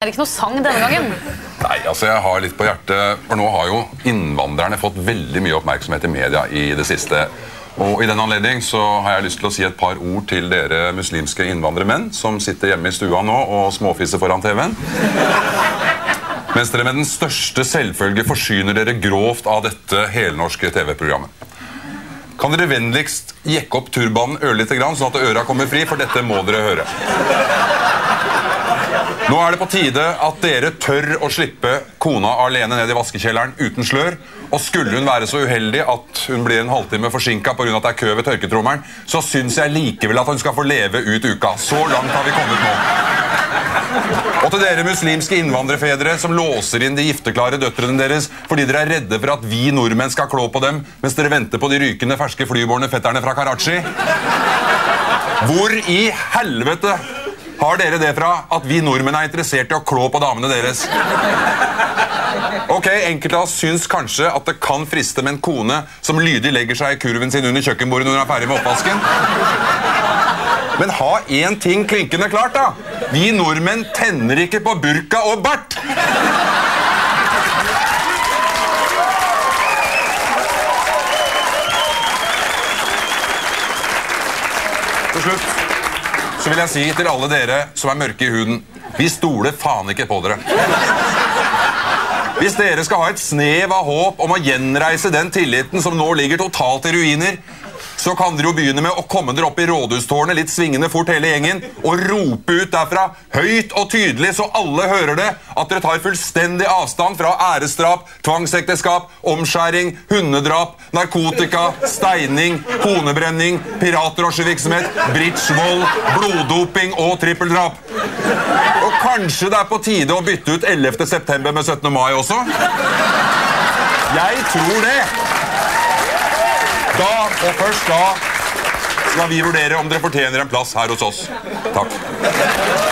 Er det ikke noe sang denne gangen? Nei, altså jeg har litt på hjertet, for nå har jo innvandrerne fått veldig mye oppmerksomhet i media i det siste. Og I den anledning så har jeg lyst til å si et par ord til dere muslimske innvandrermenn som sitter hjemme i stua nå og småfisser foran TV-en. Mens dere med den største selvfølge forsyner dere grovt av dette helnorske TV-programmet. Kan dere vennligst jekke opp turbanen ørlite grann, sånn at øra kommer fri, for dette må dere høre. Nå er det på tide at dere tør å slippe kona alene ned i vaskekjelleren uten slør. Og skulle hun være så uheldig at hun blir en halvtime forsinka pga. at det er kø ved tørketrommelen, så syns jeg likevel at hun skal få leve ut uka. Så langt har vi kommet nå. Og til dere muslimske innvandrerfedre som låser inn de gifteklare døtrene deres fordi dere er redde for at vi nordmenn skal klå på dem mens dere venter på de rykende ferske flybårne fetterne fra Karachi. Hvor i helvete har dere det fra at vi nordmenn er interessert i å klå på damene deres? Ok, Enkelte av oss syns kanskje at det kan friste med en kone som lydig legger seg i kurven sin under kjøkkenbordet når hun er ferdig med oppvasken. Men ha én ting klinkende klart, da! Vi nordmenn tenner ikke på burka og bart! Til slutt så vil jeg si til alle dere som er mørke i huden vi stoler faen ikke på dere. Hvis dere skal ha et snev av håp om å gjenreise den tilliten som nå ligger totalt i ruiner, så kan dere jo begynne med å komme dere opp i rådhustårnet litt svingende fort hele gjengen og rope ut derfra høyt og tydelig så alle hører det, at dere tar fullstendig avstand fra æresdrap, tvangsekteskap, omskjæring, hundedrap, narkotika, steining, konebrenning, piratdrosjevirksomhet, bridgevold, bloddoping og trippeldrap. Og kanskje det er på tide å bytte ut 11. september med 17. mai også? Jeg tror det. Da, og først da, skal vi vurdere om dere fortjener en plass her hos oss. Takk.